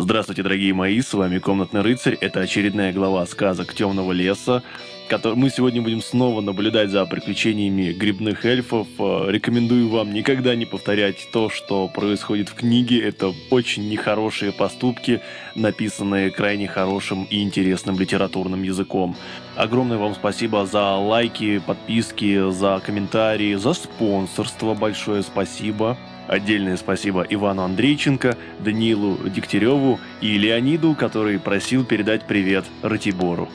Здравствуйте, дорогие мои, с вами Комнатный рыцарь. Это очередная глава сказок Темного леса. Который... Мы сегодня будем снова наблюдать за приключениями грибных эльфов. Э, рекомендую вам никогда не повторять то, что происходит в книге. Это очень нехорошие поступки, написанные крайне хорошим и интересным литературным языком. Огромное вам спасибо за лайки, подписки, за комментарии, за спонсорство. Большое спасибо. Отдельное спасибо Ивану Андрейченко, Даниилу Дегтяреву и Леониду, который просил передать привет Ратибору.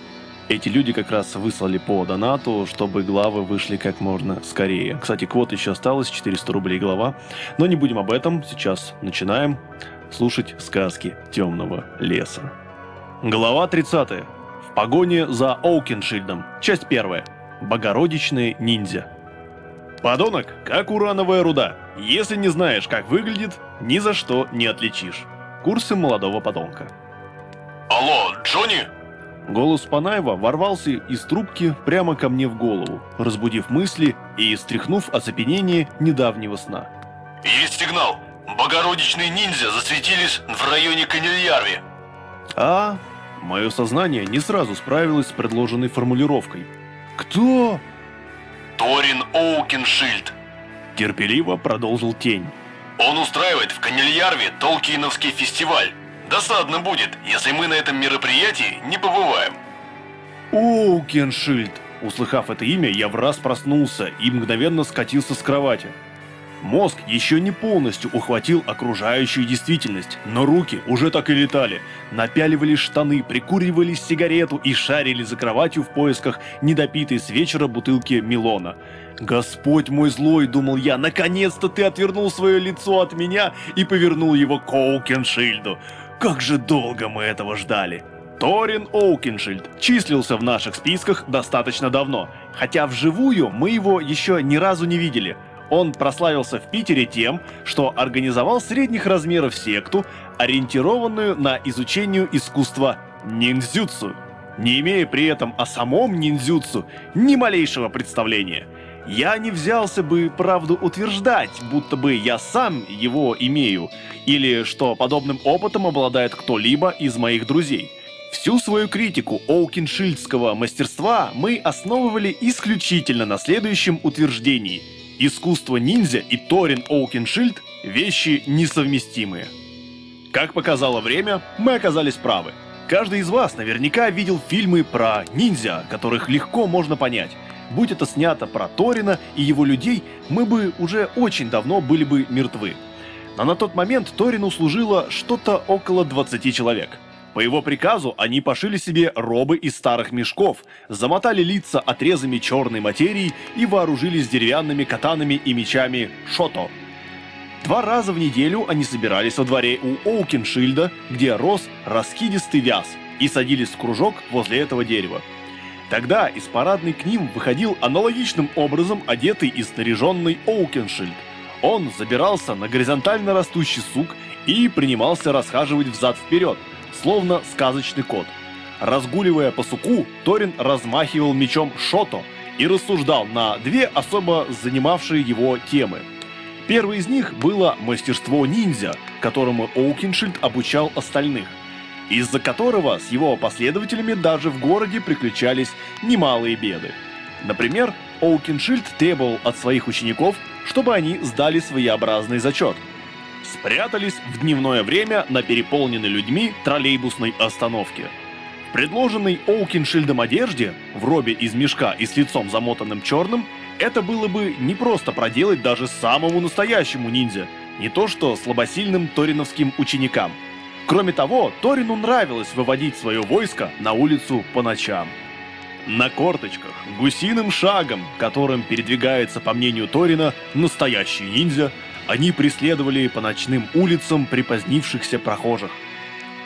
Эти люди как раз выслали по донату, чтобы главы вышли как можно скорее. Кстати, квот еще осталось, 400 рублей глава. Но не будем об этом, сейчас начинаем слушать сказки темного леса. Глава 30. В погоне за Оукеншильдом. Часть 1. Богородичные ниндзя. Подонок, как урановая руда. Если не знаешь, как выглядит, ни за что не отличишь. Курсы молодого подонка. Алло, Джонни? Голос Панаева ворвался из трубки прямо ко мне в голову, разбудив мысли и стряхнув оцепенение недавнего сна. Есть сигнал. Богородичные ниндзя засветились в районе Канильярви. А, мое сознание не сразу справилось с предложенной формулировкой. Кто? Торин Оукеншильд. Терпеливо продолжил тень. Он устраивает в Канильярве Толкиновский фестиваль. Досадно будет, если мы на этом мероприятии не побываем. Оукеншильд. Услыхав это имя, я в раз проснулся и мгновенно скатился с кровати. Мозг еще не полностью ухватил окружающую действительность, но руки уже так и летали. Напяливали штаны, прикуривали сигарету и шарили за кроватью в поисках недопитой с вечера бутылки Милона. «Господь мой злой», — думал я, — «наконец-то ты отвернул свое лицо от меня и повернул его к Оукеншильду. Как же долго мы этого ждали!» Торин Оукеншильд числился в наших списках достаточно давно, хотя вживую мы его еще ни разу не видели — он прославился в Питере тем, что организовал средних размеров секту, ориентированную на изучение искусства ниндзюцу, не имея при этом о самом ниндзюцу ни малейшего представления. Я не взялся бы, правду, утверждать, будто бы я сам его имею, или что подобным опытом обладает кто-либо из моих друзей. Всю свою критику Оукиншильдского мастерства мы основывали исключительно на следующем утверждении – Искусство ниндзя и Торин Оукеншильд – вещи несовместимые. Как показало время, мы оказались правы. Каждый из вас наверняка видел фильмы про ниндзя, которых легко можно понять. Будь это снято про Торина и его людей, мы бы уже очень давно были бы мертвы. Но на тот момент Торину служило что-то около 20 человек – по его приказу они пошили себе робы из старых мешков, замотали лица отрезами черной материи и вооружились деревянными катанами и мечами шото. Два раза в неделю они собирались во дворе у Оукеншильда, где рос раскидистый вяз, и садились в кружок возле этого дерева. Тогда из парадной к ним выходил аналогичным образом одетый и снаряженный Оукеншильд. Он забирался на горизонтально растущий сук и принимался расхаживать взад-вперед – словно сказочный кот. Разгуливая по суку, Торин размахивал мечом Шото и рассуждал на две особо занимавшие его темы. Первый из них было мастерство ниндзя, которому Оукиншильд обучал остальных, из-за которого с его последователями даже в городе приключались немалые беды. Например, Оукиншильд требовал от своих учеников, чтобы они сдали своеобразный зачет – спрятались в дневное время на переполненной людьми троллейбусной остановке. В предложенной Оукиншильдом одежде, в робе из мешка и с лицом замотанным черным, это было бы не просто проделать даже самому настоящему ниндзя, не то что слабосильным ториновским ученикам. Кроме того, Торину нравилось выводить свое войско на улицу по ночам. На корточках, гусиным шагом, которым передвигается, по мнению Торина, настоящий ниндзя, они преследовали по ночным улицам припозднившихся прохожих.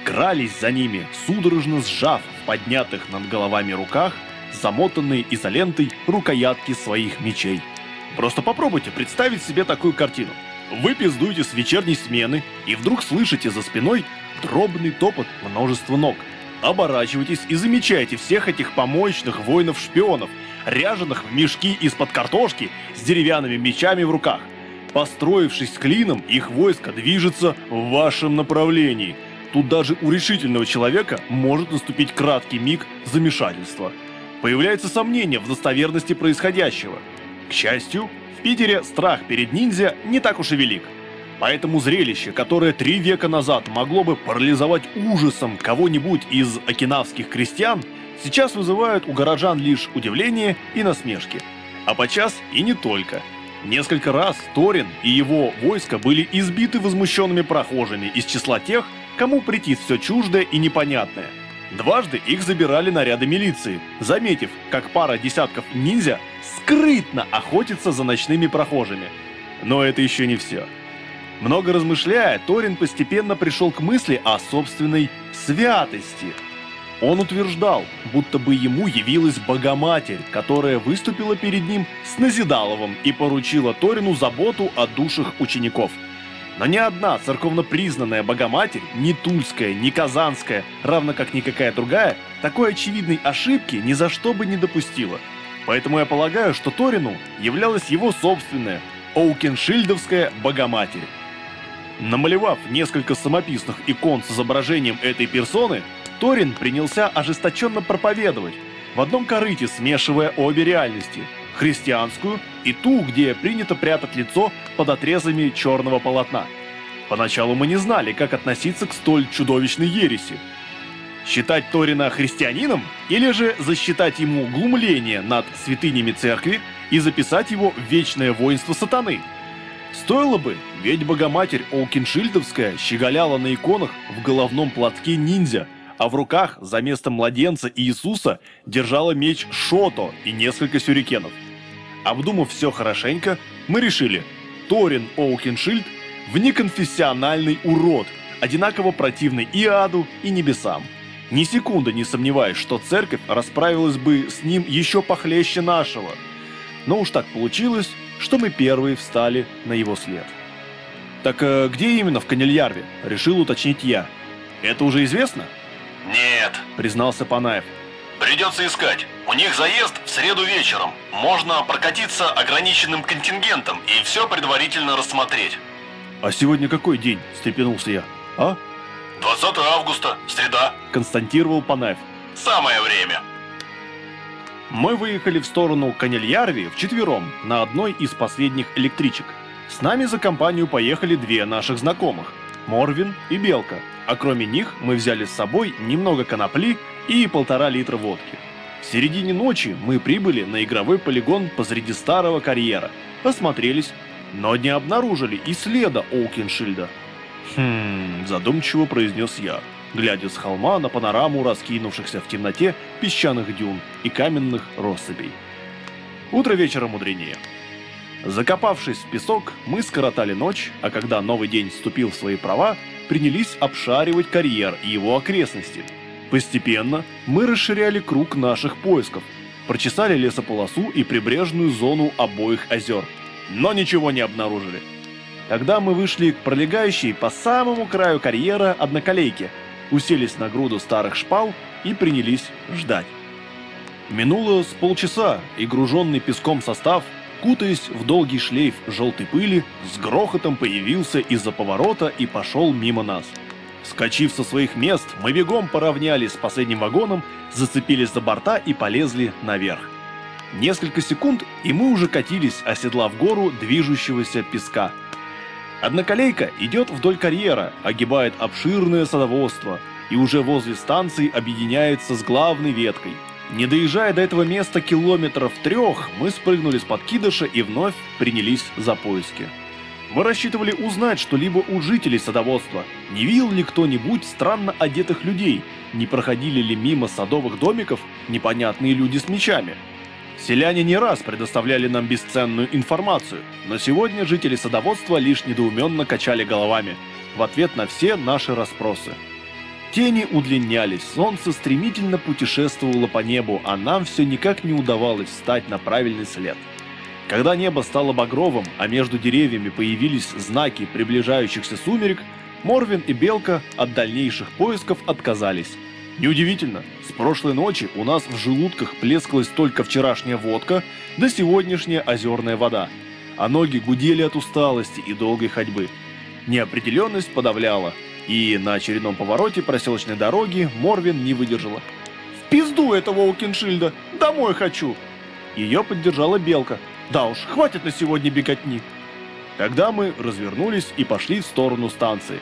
Крались за ними, судорожно сжав в поднятых над головами руках замотанные изолентой рукоятки своих мечей. Просто попробуйте представить себе такую картину. Вы пиздуете с вечерней смены и вдруг слышите за спиной дробный топот множества ног. Оборачивайтесь и замечаете всех этих помоечных воинов-шпионов, ряженых в мешки из-под картошки с деревянными мечами в руках – Построившись клином, их войско движется в вашем направлении. Тут даже у решительного человека может наступить краткий миг замешательства. Появляется сомнение в достоверности происходящего. К счастью, в Питере страх перед ниндзя не так уж и велик. Поэтому зрелище, которое три века назад могло бы парализовать ужасом кого-нибудь из окинавских крестьян, сейчас вызывают у горожан лишь удивление и насмешки. А подчас и не только. Несколько раз Торин и его войско были избиты возмущенными прохожими из числа тех, кому претит все чуждое и непонятное. Дважды их забирали наряды милиции, заметив, как пара десятков ниндзя скрытно охотится за ночными прохожими. Но это еще не все. Много размышляя, Торин постепенно пришел к мысли о собственной святости. Он утверждал, будто бы ему явилась Богоматерь, которая выступила перед ним с Назидаловым и поручила Торину заботу о душах учеников. Но ни одна церковно признанная Богоматерь, ни Тульская, ни Казанская, равно как никакая другая, такой очевидной ошибки ни за что бы не допустила. Поэтому я полагаю, что Торину являлась его собственная, Оукеншильдовская Богоматерь. Намалевав несколько самописных икон с изображением этой персоны, Торин принялся ожесточенно проповедовать, в одном корыте смешивая обе реальности – христианскую и ту, где принято прятать лицо под отрезами черного полотна. Поначалу мы не знали, как относиться к столь чудовищной ереси. Считать Торина христианином или же засчитать ему глумление над святынями церкви и записать его в вечное воинство сатаны – Стоило бы, ведь Богоматерь Олкиншильдовская щеголяла на иконах в головном платке ниндзя, а в руках за место младенца Иисуса держала меч Шото и несколько сюрикенов. Обдумав все хорошенько, мы решили, Торин Оукиншильд – внеконфессиональный урод, одинаково противный и аду, и небесам. Ни секунды не сомневаюсь, что церковь расправилась бы с ним еще похлеще нашего. Но уж так получилось, что мы первые встали на его след. «Так э, где именно в Канельярве?» – решил уточнить я. «Это уже известно?» «Нет», – признался Панаев. «Придется искать. У них заезд в среду вечером. Можно прокатиться ограниченным контингентом и все предварительно рассмотреть». «А сегодня какой день?» – встрепенулся я. «А?» 20 августа, среда», – констатировал Панаев. «Самое время». Мы выехали в сторону Канельярви вчетвером на одной из последних электричек. С нами за компанию поехали две наших знакомых – Морвин и Белка, а кроме них мы взяли с собой немного конопли и полтора литра водки. В середине ночи мы прибыли на игровой полигон посреди старого карьера, осмотрелись, но не обнаружили и следа Оукеншильда. «Хм...» – задумчиво произнес я – глядя с холма на панораму раскинувшихся в темноте песчаных дюн и каменных россыпей. Утро вечера мудренее. Закопавшись в песок, мы скоротали ночь, а когда новый день вступил в свои права, принялись обшаривать карьер и его окрестности. Постепенно мы расширяли круг наших поисков, прочесали лесополосу и прибрежную зону обоих озер, но ничего не обнаружили. Тогда мы вышли к пролегающей по самому краю карьера одноколейке – уселись на груду старых шпал и принялись ждать. Минуло с полчаса, и груженный песком состав, кутаясь в долгий шлейф желтой пыли, с грохотом появился из-за поворота и пошел мимо нас. Скочив со своих мест, мы бегом поравнялись с последним вагоном, зацепились за борта и полезли наверх. Несколько секунд, и мы уже катились, оседлав гору движущегося песка – Одноколейка идет вдоль карьера, огибает обширное садоводство и уже возле станции объединяется с главной веткой. Не доезжая до этого места километров трех, мы спрыгнули с подкидыша и вновь принялись за поиски. Мы рассчитывали узнать что-либо у жителей садоводства. Не видел ли кто-нибудь странно одетых людей? Не проходили ли мимо садовых домиков непонятные люди с мечами? Селяне не раз предоставляли нам бесценную информацию, но сегодня жители садоводства лишь недоуменно качали головами в ответ на все наши расспросы. Тени удлинялись, солнце стремительно путешествовало по небу, а нам все никак не удавалось встать на правильный след. Когда небо стало багровым, а между деревьями появились знаки приближающихся сумерек, Морвин и Белка от дальнейших поисков отказались. Неудивительно, с прошлой ночи у нас в желудках плескалась только вчерашняя водка, да сегодняшняя озерная вода, а ноги гудели от усталости и долгой ходьбы. Неопределенность подавляла. И на очередном повороте проселочной дороги Морвин не выдержала. «В пизду этого Океншильда! Домой хочу!» Ее поддержала Белка. «Да уж, хватит на сегодня беготни!» Тогда мы развернулись и пошли в сторону станции.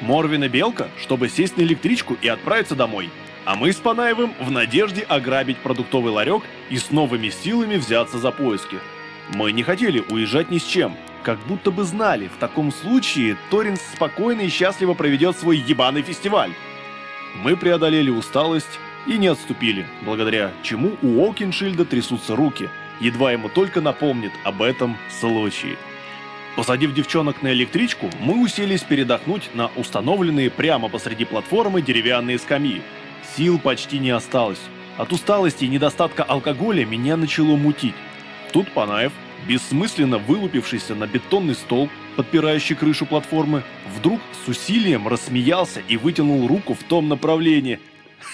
Морвин и Белка, чтобы сесть на электричку и отправиться домой. А мы с Панаевым в надежде ограбить продуктовый ларек и с новыми силами взяться за поиски. Мы не хотели уезжать ни с чем, как будто бы знали, в таком случае Торин спокойно и счастливо проведет свой ебаный фестиваль. Мы преодолели усталость и не отступили, благодаря чему у Окиншильда трясутся руки, едва ему только напомнит об этом случае. Посадив девчонок на электричку, мы уселись передохнуть на установленные прямо посреди платформы деревянные скамьи. Сил почти не осталось. От усталости и недостатка алкоголя меня начало мутить. Тут Панаев, бессмысленно вылупившийся на бетонный стол, подпирающий крышу платформы, вдруг с усилием рассмеялся и вытянул руку в том направлении.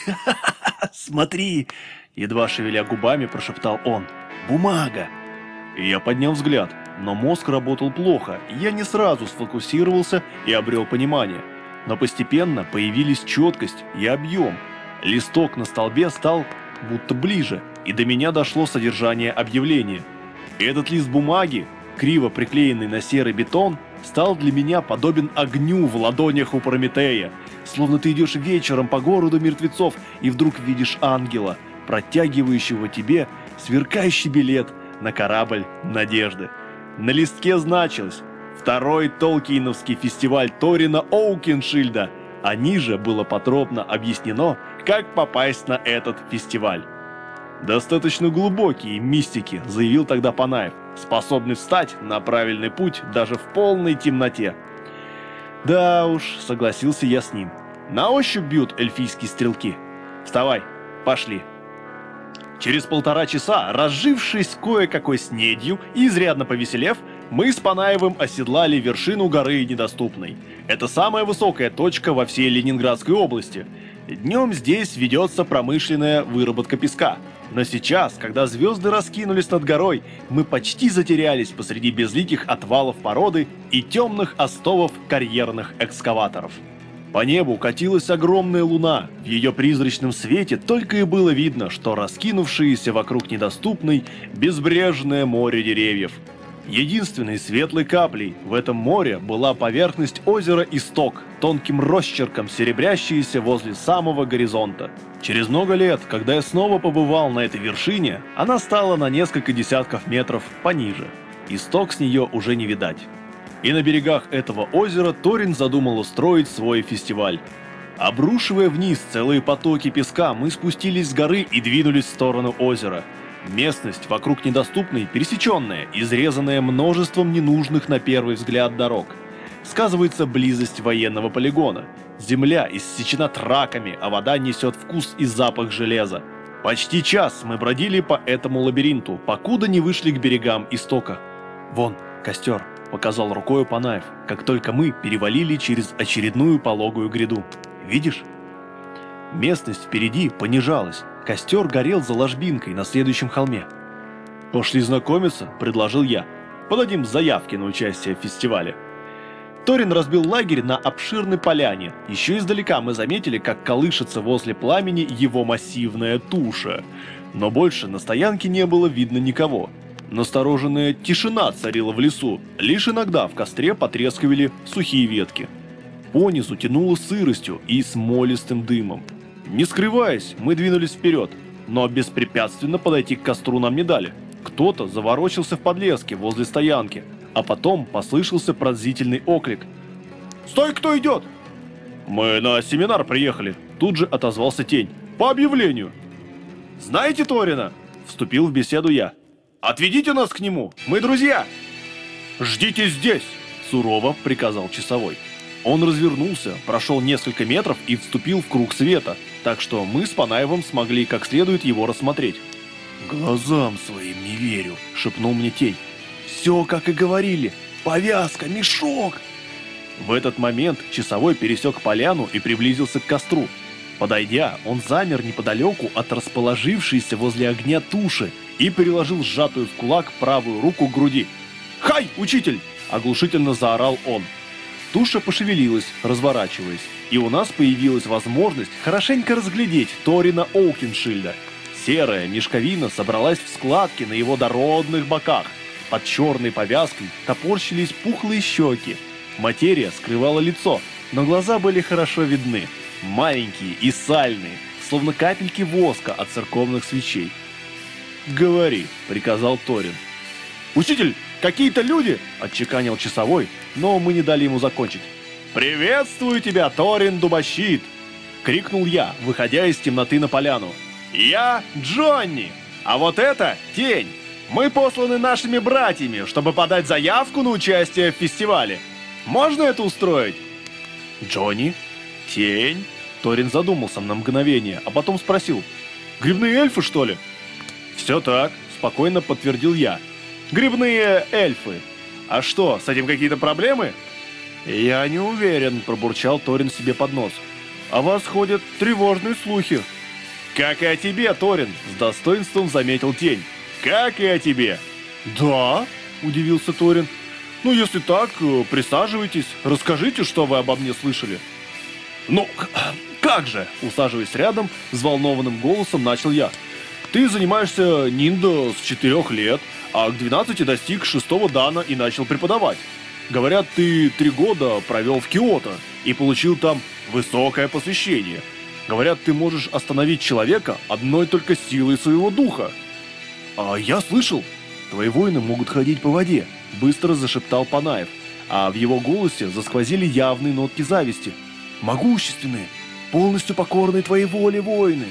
«Ха-ха-ха, смотри!» – едва шевеля губами прошептал он. «Бумага!» Я поднял взгляд, но мозг работал плохо, я не сразу сфокусировался и обрел понимание. Но постепенно появились четкость и объем. Листок на столбе стал будто ближе, и до меня дошло содержание объявления. Этот лист бумаги, криво приклеенный на серый бетон, стал для меня подобен огню в ладонях у Прометея, словно ты идешь вечером по городу мертвецов и вдруг видишь ангела, протягивающего тебе сверкающий билет на корабль надежды. На листке значилось «Второй Толкиновский фестиваль Торина Оукеншильда», а ниже было подробно объяснено, как попасть на этот фестиваль. Достаточно глубокие мистики, заявил тогда Панаев, способный встать на правильный путь даже в полной темноте. Да уж, согласился я с ним. На ощупь бьют эльфийские стрелки. Вставай, пошли. Через полтора часа, разжившись кое-какой снедью и изрядно повеселев, мы с Панаевым оседлали вершину горы Недоступной. Это самая высокая точка во всей Ленинградской области. Днем здесь ведется промышленная выработка песка. Но сейчас, когда звезды раскинулись над горой, мы почти затерялись посреди безликих отвалов породы и темных остовов карьерных экскаваторов. По небу катилась огромная луна, в ее призрачном свете только и было видно, что раскинувшееся вокруг недоступной безбрежное море деревьев. Единственной светлой каплей в этом море была поверхность озера Исток, тонким росчерком серебрящаяся возле самого горизонта. Через много лет, когда я снова побывал на этой вершине, она стала на несколько десятков метров пониже. Исток с нее уже не видать. И на берегах этого озера Торин задумал устроить свой фестиваль. Обрушивая вниз целые потоки песка, мы спустились с горы и двинулись в сторону озера. Местность вокруг недоступной, пересеченная, изрезанная множеством ненужных на первый взгляд дорог. Сказывается близость военного полигона. Земля иссечена траками, а вода несет вкус и запах железа. Почти час мы бродили по этому лабиринту, покуда не вышли к берегам истока. Вон, костер. — показал рукой Панаев, как только мы перевалили через очередную пологую гряду. «Видишь?» Местность впереди понижалась, костер горел за ложбинкой на следующем холме. «Пошли знакомиться», — предложил я. «Подадим заявки на участие в фестивале». Торин разбил лагерь на обширной поляне. Еще издалека мы заметили, как колышется возле пламени его массивная туша. Но больше на стоянке не было видно никого. Настороженная тишина царила в лесу, лишь иногда в костре потрескивали сухие ветки. Понизу тянуло сыростью и смолистым дымом. Не скрываясь, мы двинулись вперед, но беспрепятственно подойти к костру нам не дали. Кто-то заворочился в подлеске возле стоянки, а потом послышался пронзительный оклик. «Стой, кто идет!» «Мы на семинар приехали», тут же отозвался тень. «По объявлению!» «Знаете Торина?» Вступил в беседу я. Отведите нас к нему, мы друзья!» «Ждите здесь!» – сурово приказал часовой. Он развернулся, прошел несколько метров и вступил в круг света, так что мы с Панаевым смогли как следует его рассмотреть. «Глазам своим не верю», – шепнул мне тень. «Все, как и говорили. Повязка, мешок!» В этот момент часовой пересек поляну и приблизился к костру. Подойдя, он замер неподалеку от расположившейся возле огня туши и переложил сжатую в кулак правую руку к груди. «Хай, учитель!» – оглушительно заорал он. Туша пошевелилась, разворачиваясь, и у нас появилась возможность хорошенько разглядеть Торина Оукеншильда. Серая мешковина собралась в складки на его дородных боках. Под черной повязкой топорщились пухлые щеки. Материя скрывала лицо, но глаза были хорошо видны. Маленькие и сальные, словно капельки воска от церковных свечей. «Говори», — приказал Торин. «Учитель, какие-то люди!» — отчеканил часовой, но мы не дали ему закончить. «Приветствую тебя, Торин Дубощит!» — крикнул я, выходя из темноты на поляну. «Я Джонни, а вот это Тень. Мы посланы нашими братьями, чтобы подать заявку на участие в фестивале. Можно это устроить?» «Джонни? Тень?» Торин задумался на мгновение, а потом спросил. «Грибные эльфы, что ли?» «Все так», — спокойно подтвердил я. «Грибные эльфы. А что, с этим какие-то проблемы?» «Я не уверен», — пробурчал Торин себе под нос. «О вас ходят тревожные слухи». «Как и о тебе, Торин», — с достоинством заметил Тень. «Как и о тебе». «Да?» — удивился Торин. «Ну, если так, э, присаживайтесь, расскажите, что вы обо мне слышали». «Ну, как же?» — усаживаясь рядом, взволнованным голосом начал я. «Ты занимаешься ниндо с четырех лет, а к 12 достиг шестого дана и начал преподавать. Говорят, ты три года провел в Киото и получил там высокое посвящение. Говорят, ты можешь остановить человека одной только силой своего духа. А я слышал, твои воины могут ходить по воде, быстро зашептал Панаев, а в его голосе засквозили явные нотки зависти. Могущественные, полностью покорные твоей воле воины.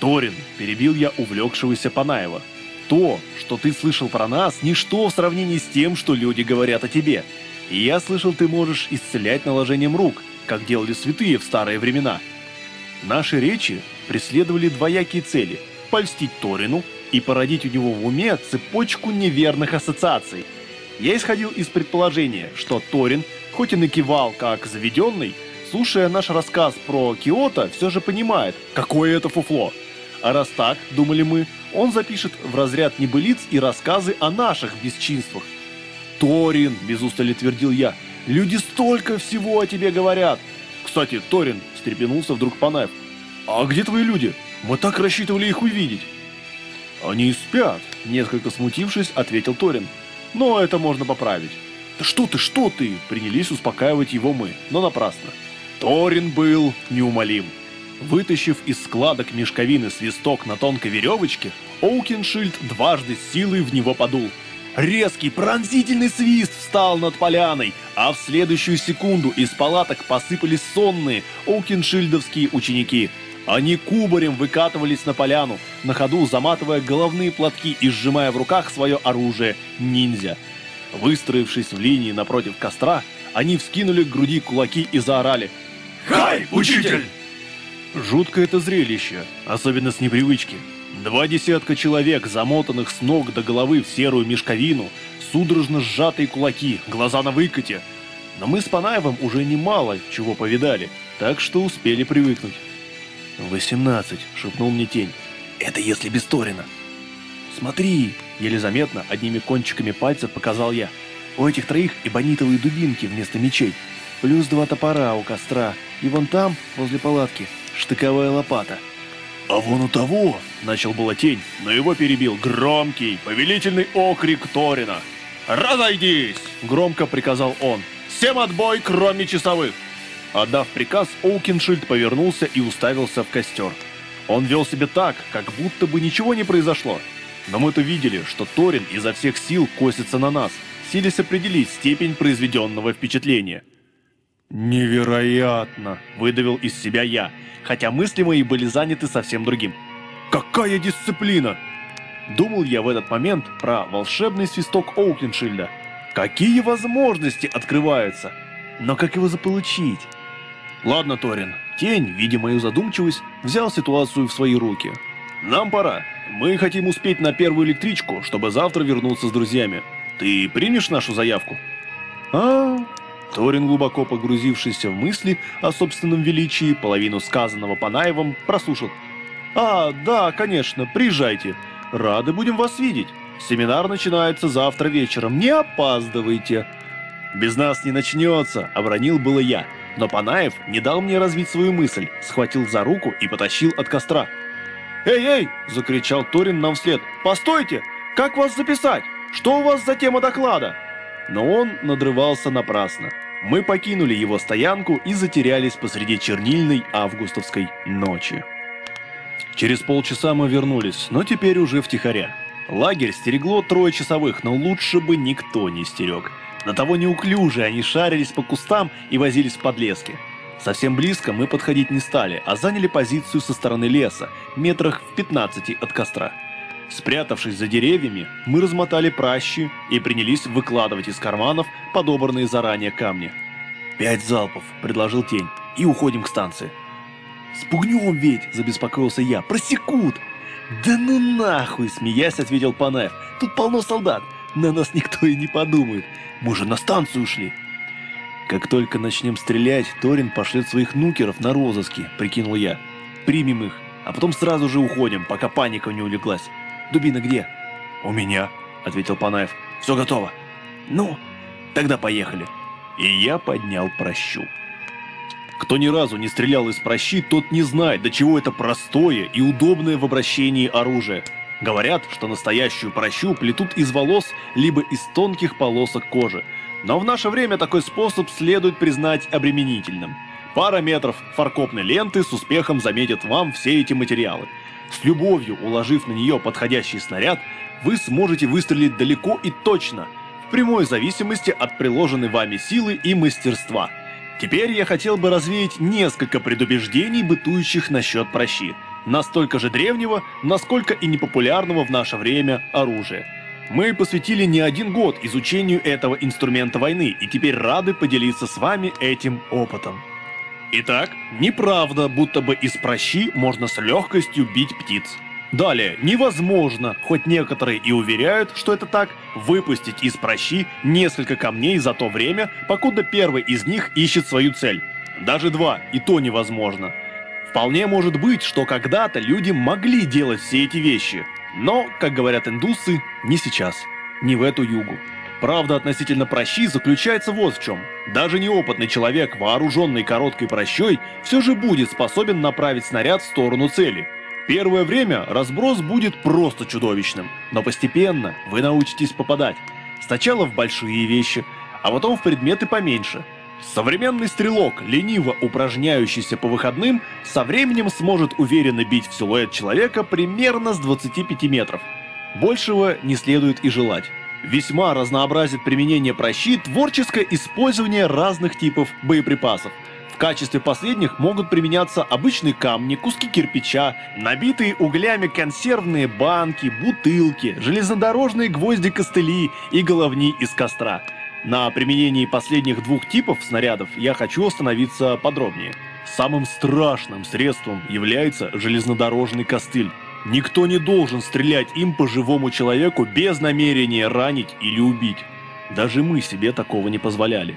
Торин, перебил я увлекшегося Панаева. То, что ты слышал про нас, ничто в сравнении с тем, что люди говорят о тебе. Я слышал, ты можешь исцелять наложением рук, как делали святые в старые времена. Наши речи преследовали двоякие цели – польстить Торину и породить у него в уме цепочку неверных ассоциаций. Я исходил из предположения, что Торин, хоть и накивал как заведенный, слушая наш рассказ про Киото, все же понимает, какое это фуфло. А раз так, думали мы, он запишет в разряд небылиц и рассказы о наших бесчинствах. «Торин!» – без устали твердил я. «Люди столько всего о тебе говорят!» «Кстати, Торин!» – встрепенулся вдруг Панаев. «А где твои люди? Мы так рассчитывали их увидеть!» «Они спят!» – несколько смутившись, ответил Торин. «Но это можно поправить». «Да что ты, что ты?» – принялись успокаивать его мы, но напрасно. Торин был неумолим. Вытащив из складок мешковины свисток на тонкой веревочке, Оукеншильд дважды силой в него подул. Резкий пронзительный свист встал над поляной, а в следующую секунду из палаток посыпались сонные Оукеншильдовские ученики. Они кубарем выкатывались на поляну, на ходу заматывая головные платки и сжимая в руках свое оружие – ниндзя. Выстроившись в линии напротив костра, они вскинули к груди кулаки и заорали «Хай, учитель!» Жуткое это зрелище, особенно с непривычки. Два десятка человек, замотанных с ног до головы в серую мешковину, судорожно сжатые кулаки, глаза на выкате. Но мы с Панаевым уже немало чего повидали, так что успели привыкнуть. «Восемнадцать», — шепнул мне тень. «Это если без Торина». «Смотри!» — еле заметно, одними кончиками пальцев показал я. «У этих троих эбонитовые дубинки вместо мечей. Плюс два топора у костра. И вон там, возле палатки, штыковая лопата». «А вон у того!» — начал было тень, но его перебил громкий, повелительный окрик Торина. «Разойдись!» — громко приказал он. «Всем отбой, кроме часовых!» Отдав приказ, Оукеншильд повернулся и уставился в костер. Он вел себя так, как будто бы ничего не произошло. Но мы-то видели, что Торин изо всех сил косится на нас, силясь определить степень произведенного впечатления. «Невероятно!» – выдавил из себя я, хотя мысли мои были заняты совсем другим. «Какая дисциплина!» Думал я в этот момент про волшебный свисток Оукеншильда. Какие возможности открываются! Но как его заполучить? Ладно, Торин. Тень, видя мою задумчивость, взял ситуацию в свои руки. Нам пора. Мы хотим успеть на первую электричку, чтобы завтра вернуться с друзьями. Ты примешь нашу заявку? А, Торин, глубоко погрузившийся в мысли о собственном величии, половину сказанного Панаевым, прослушал. «А, да, конечно, приезжайте. Рады будем вас видеть. Семинар начинается завтра вечером. Не опаздывайте». «Без нас не начнется», — обронил было я. Но Панаев не дал мне развить свою мысль, схватил за руку и потащил от костра. «Эй, эй!» – закричал Торин нам вслед. «Постойте! Как вас записать? Что у вас за тема доклада?» Но он надрывался напрасно. Мы покинули его стоянку и затерялись посреди чернильной августовской ночи. Через полчаса мы вернулись, но теперь уже втихаря. Лагерь стерегло трое часовых, но лучше бы никто не стерег. На того неуклюже они шарились по кустам и возились в подлеске. Совсем близко мы подходить не стали, а заняли позицию со стороны леса, метрах в 15 от костра. Спрятавшись за деревьями, мы размотали пращи и принялись выкладывать из карманов подобранные заранее камни. «Пять залпов», — предложил Тень, — «и уходим к станции». «Спугнем ведь!» – забеспокоился я. «Просекут!» «Да ну нахуй!» – смеясь ответил Панаев. «Тут полно солдат. На нас никто и не подумает. Мы же на станцию ушли!» «Как только начнем стрелять, Торин пошлет своих нукеров на розыски», – прикинул я. «Примем их, а потом сразу же уходим, пока паника не улеглась. Дубина где?» «У меня», – ответил Панаев. «Все готово». «Ну, тогда поехали». И я поднял прощу. Кто ни разу не стрелял из прощи, тот не знает, до чего это простое и удобное в обращении оружие. Говорят, что настоящую прощу плетут из волос, либо из тонких полосок кожи. Но в наше время такой способ следует признать обременительным. Пара метров фаркопной ленты с успехом заметят вам все эти материалы. С любовью уложив на нее подходящий снаряд, вы сможете выстрелить далеко и точно, в прямой зависимости от приложенной вами силы и мастерства – Теперь я хотел бы развеять несколько предубеждений, бытующих насчет прощи. Настолько же древнего, насколько и непопулярного в наше время оружия. Мы посвятили не один год изучению этого инструмента войны и теперь рады поделиться с вами этим опытом. Итак, неправда, будто бы из прощи можно с легкостью бить птиц. Далее, невозможно, хоть некоторые и уверяют, что это так, выпустить из прощи несколько камней за то время, покуда первый из них ищет свою цель. Даже два, и то невозможно. Вполне может быть, что когда-то люди могли делать все эти вещи, но, как говорят индусы, не сейчас, не в эту югу. Правда относительно прощи заключается вот в чем. Даже неопытный человек, вооруженный короткой прощой, все же будет способен направить снаряд в сторону цели – Первое время разброс будет просто чудовищным, но постепенно вы научитесь попадать. Сначала в большие вещи, а потом в предметы поменьше. Современный стрелок, лениво упражняющийся по выходным, со временем сможет уверенно бить в силуэт человека примерно с 25 метров. Большего не следует и желать. Весьма разнообразит применение прощи творческое использование разных типов боеприпасов – качестве последних могут применяться обычные камни, куски кирпича, набитые углями консервные банки, бутылки, железнодорожные гвозди-костыли и головни из костра. На применении последних двух типов снарядов я хочу остановиться подробнее. Самым страшным средством является железнодорожный костыль. Никто не должен стрелять им по живому человеку без намерения ранить или убить. Даже мы себе такого не позволяли.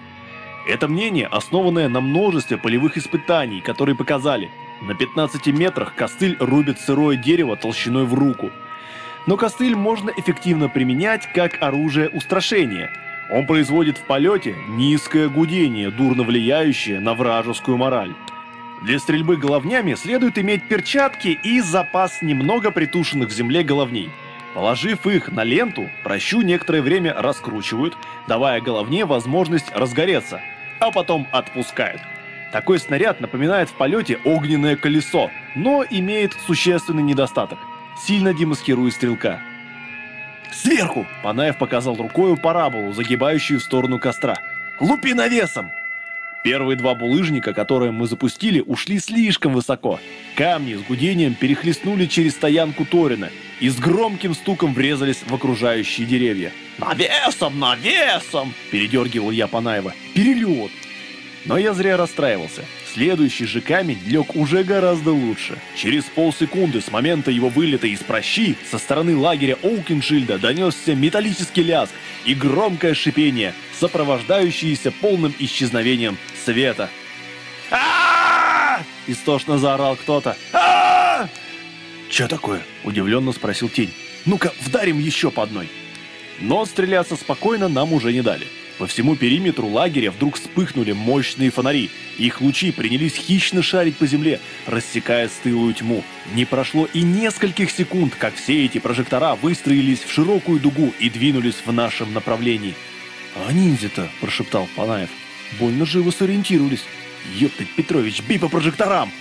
Это мнение, основанное на множестве полевых испытаний, которые показали, на 15 метрах костыль рубит сырое дерево толщиной в руку. Но костыль можно эффективно применять как оружие устрашения. Он производит в полете низкое гудение, дурно влияющее на вражескую мораль. Для стрельбы головнями следует иметь перчатки и запас немного притушенных в земле головней. Положив их на ленту, прощу некоторое время раскручивают, давая головне возможность разгореться – а потом отпускают. Такой снаряд напоминает в полете огненное колесо, но имеет существенный недостаток. Сильно демаскирует стрелка. «Сверху!» – Панаев показал рукой параболу, загибающую в сторону костра. «Лупи навесом!» Первые два булыжника, которые мы запустили, ушли слишком высоко. Камни с гудением перехлестнули через стоянку Торина и с громким стуком врезались в окружающие деревья. «Навесом, навесом!» – передергивал я Панаева. «Перелет!» Но я зря расстраивался. Следующий же камень лег уже гораздо лучше. Через полсекунды с момента его вылета из прощи со стороны лагеря Оукеншильда донесся металлический лязг и громкое шипение, сопровождающееся полным исчезновением света. а Истошно заорал кто-то. а «Че такое?» – удивленно спросил Тень. «Ну-ка, вдарим еще по одной». Но стреляться спокойно нам уже не дали. По всему периметру лагеря вдруг вспыхнули мощные фонари. Их лучи принялись хищно шарить по земле, рассекая стылую тьму. Не прошло и нескольких секунд, как все эти прожектора выстроились в широкую дугу и двинулись в нашем направлении. «А ниндзя-то?» – прошептал Панаев. «Больно живо сориентировались. Ёптать, Петрович, бей по прожекторам!»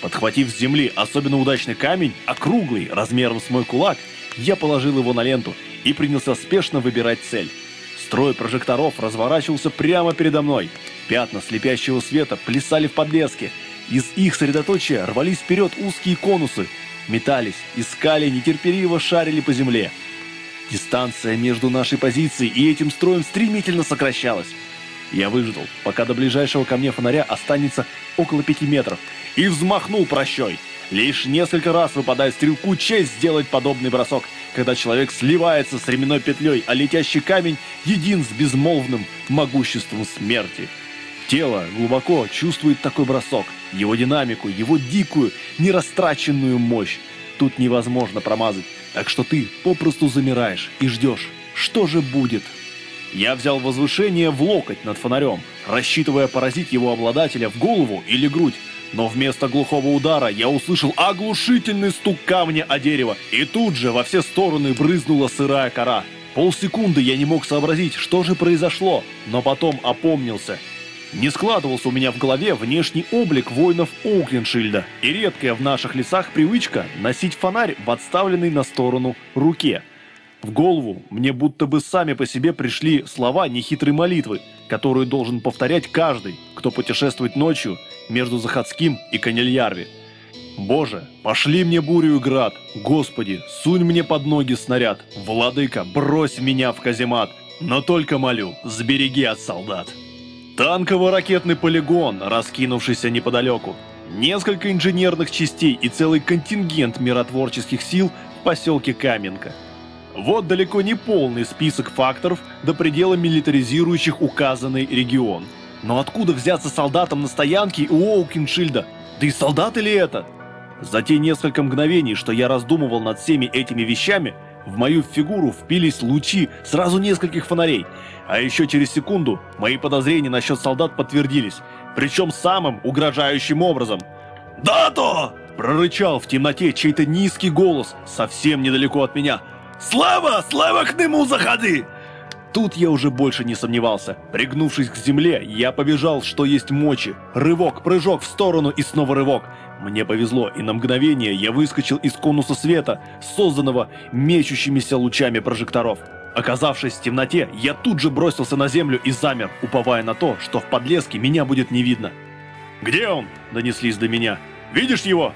Подхватив с земли особенно удачный камень, округлый, размером с мой кулак, я положил его на ленту и принялся спешно выбирать цель. Строй прожекторов разворачивался прямо передо мной. Пятна слепящего света плясали в подлеске. Из их средоточия рвались вперед узкие конусы. Метались, искали, нетерпеливо шарили по земле. Дистанция между нашей позицией и этим строем стремительно сокращалась. Я выждал, пока до ближайшего ко мне фонаря останется около пяти метров, и взмахнул прощой. Лишь несколько раз выпадает стрелку честь сделать подобный бросок, когда человек сливается с ременной петлей, а летящий камень един с безмолвным могуществом смерти. Тело глубоко чувствует такой бросок, его динамику, его дикую, нерастраченную мощь. Тут невозможно промазать, так что ты попросту замираешь и ждешь, что же будет. Я взял возвышение в локоть над фонарем, рассчитывая поразить его обладателя в голову или грудь, но вместо глухого удара я услышал оглушительный стук камня о дерево, и тут же во все стороны брызнула сырая кора. Полсекунды я не мог сообразить, что же произошло, но потом опомнился. Не складывался у меня в голове внешний облик воинов Оуклиншильда и редкая в наших лесах привычка носить фонарь в отставленной на сторону руке. В голову мне будто бы сами по себе пришли слова нехитрой молитвы, которую должен повторять каждый, кто путешествует ночью между Захадским и Канельярви. Боже, пошли мне бурю и град, Господи, сунь мне под ноги снаряд, Владыка, брось меня в каземат, но только молю, сбереги от солдат. Танково-ракетный полигон, раскинувшийся неподалеку, несколько инженерных частей и целый контингент миротворческих сил в поселке Каменка. Вот далеко не полный список факторов до предела милитаризирующих указанный регион – но откуда взяться солдатам на стоянке у Оукиншильда? Да и солдаты ли это? За те несколько мгновений, что я раздумывал над всеми этими вещами, в мою фигуру впились лучи сразу нескольких фонарей. А еще через секунду мои подозрения насчет солдат подтвердились. Причем самым угрожающим образом. «Да-то!» – прорычал в темноте чей-то низкий голос, совсем недалеко от меня. «Слава! Слава к нему заходи!» Тут я уже больше не сомневался. Пригнувшись к земле, я побежал, что есть мочи. Рывок, прыжок в сторону и снова рывок. Мне повезло, и на мгновение я выскочил из конуса света, созданного мечущимися лучами прожекторов. Оказавшись в темноте, я тут же бросился на землю и замер, уповая на то, что в подлеске меня будет не видно. «Где он?» – донеслись до меня. «Видишь его?»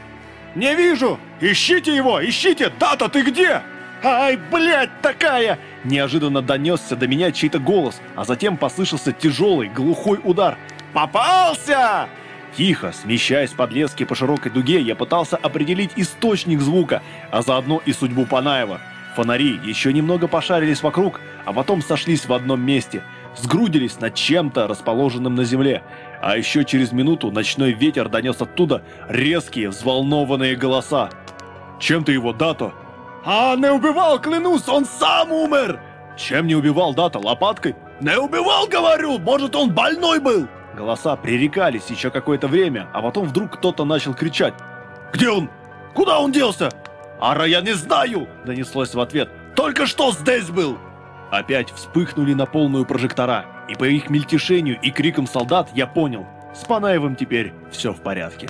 «Не вижу! Ищите его! Ищите! Дата, ты где?» «Ай, блядь, такая!» Неожиданно донесся до меня чей-то голос, а затем послышался тяжелый, глухой удар. «Попался!» Тихо, смещаясь под лески по широкой дуге, я пытался определить источник звука, а заодно и судьбу Панаева. Фонари еще немного пошарились вокруг, а потом сошлись в одном месте, сгрудились над чем-то, расположенным на земле. А еще через минуту ночной ветер донес оттуда резкие, взволнованные голоса. «Чем ты его, Дато?» «А, не убивал, клянусь, он сам умер!» «Чем не убивал Дата? Лопаткой?» «Не убивал, говорю! Может, он больной был!» Голоса пререкались еще какое-то время, а потом вдруг кто-то начал кричать. «Где он? Куда он делся?» «Ара, я не знаю!» – донеслось в ответ. «Только что здесь был!» Опять вспыхнули на полную прожектора, и по их мельтешению и крикам солдат я понял – с Панаевым теперь все в порядке.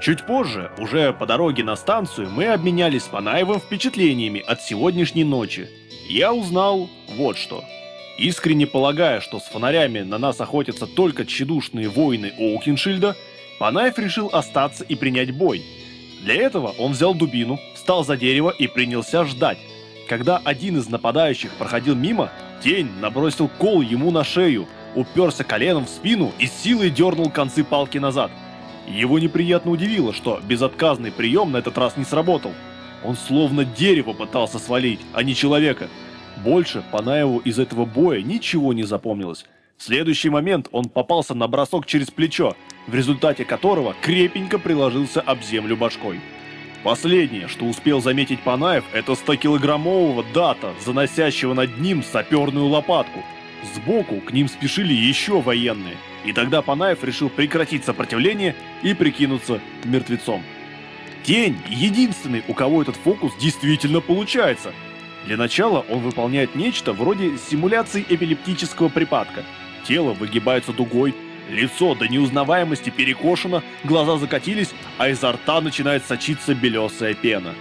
Чуть позже, уже по дороге на станцию, мы обменялись с Панаевым впечатлениями от сегодняшней ночи. Я узнал вот что. Искренне полагая, что с фонарями на нас охотятся только тщедушные воины Оукиншильда, Панаев решил остаться и принять бой. Для этого он взял дубину, встал за дерево и принялся ждать. Когда один из нападающих проходил мимо, тень набросил кол ему на шею, уперся коленом в спину и силой дернул концы палки назад – его неприятно удивило, что безотказный прием на этот раз не сработал. Он словно дерево пытался свалить, а не человека. Больше Панаеву из этого боя ничего не запомнилось. В следующий момент он попался на бросок через плечо, в результате которого крепенько приложился об землю башкой. Последнее, что успел заметить Панаев, это 100-килограммового дата, заносящего над ним саперную лопатку. Сбоку к ним спешили еще военные, и тогда Панаев решил прекратить сопротивление и прикинуться мертвецом. Тень – единственный, у кого этот фокус действительно получается. Для начала он выполняет нечто вроде симуляции эпилептического припадка. Тело выгибается дугой, лицо до неузнаваемости перекошено, глаза закатились, а изо рта начинает сочиться белесая пена.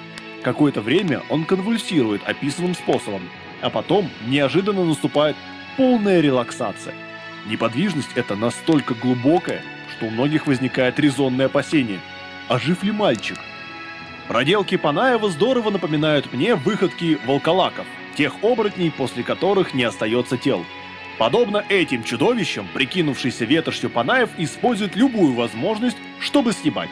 Какое-то время он конвульсирует описанным способом, а потом неожиданно наступает полная релаксация. Неподвижность эта настолько глубокая, что у многих возникает резонное опасение. А жив ли мальчик? Проделки Панаева здорово напоминают мне выходки волколаков, тех оборотней, после которых не остается тел. Подобно этим чудовищам, прикинувшийся ветошью Панаев использует любую возможность, чтобы снимать.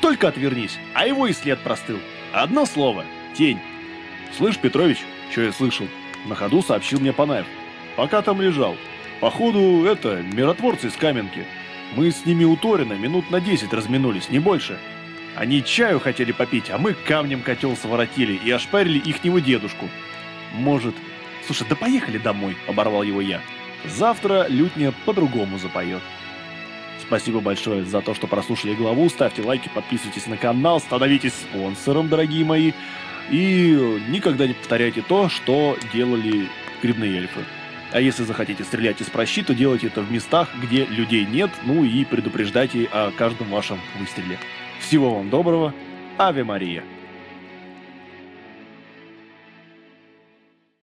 Только отвернись, а его и след простыл. Одно слово – тень. «Слышь, Петрович, что я слышал?» На ходу сообщил мне Панаев. «Пока там лежал. Походу, это, миротворцы из Каменки. Мы с ними у Торина минут на 10 разминулись, не больше. Они чаю хотели попить, а мы камнем котел своротили и ошпарили ихнего дедушку. Может... Слушай, да поехали домой, оборвал его я. Завтра лютня по-другому запоет. Спасибо большое за то, что прослушали главу. Ставьте лайки, подписывайтесь на канал, становитесь спонсором, дорогие мои. И никогда не повторяйте то, что делали грибные эльфы. А если захотите стрелять из прощи, то делайте это в местах, где людей нет, ну и предупреждайте о каждом вашем выстреле. Всего вам доброго. Аве Мария.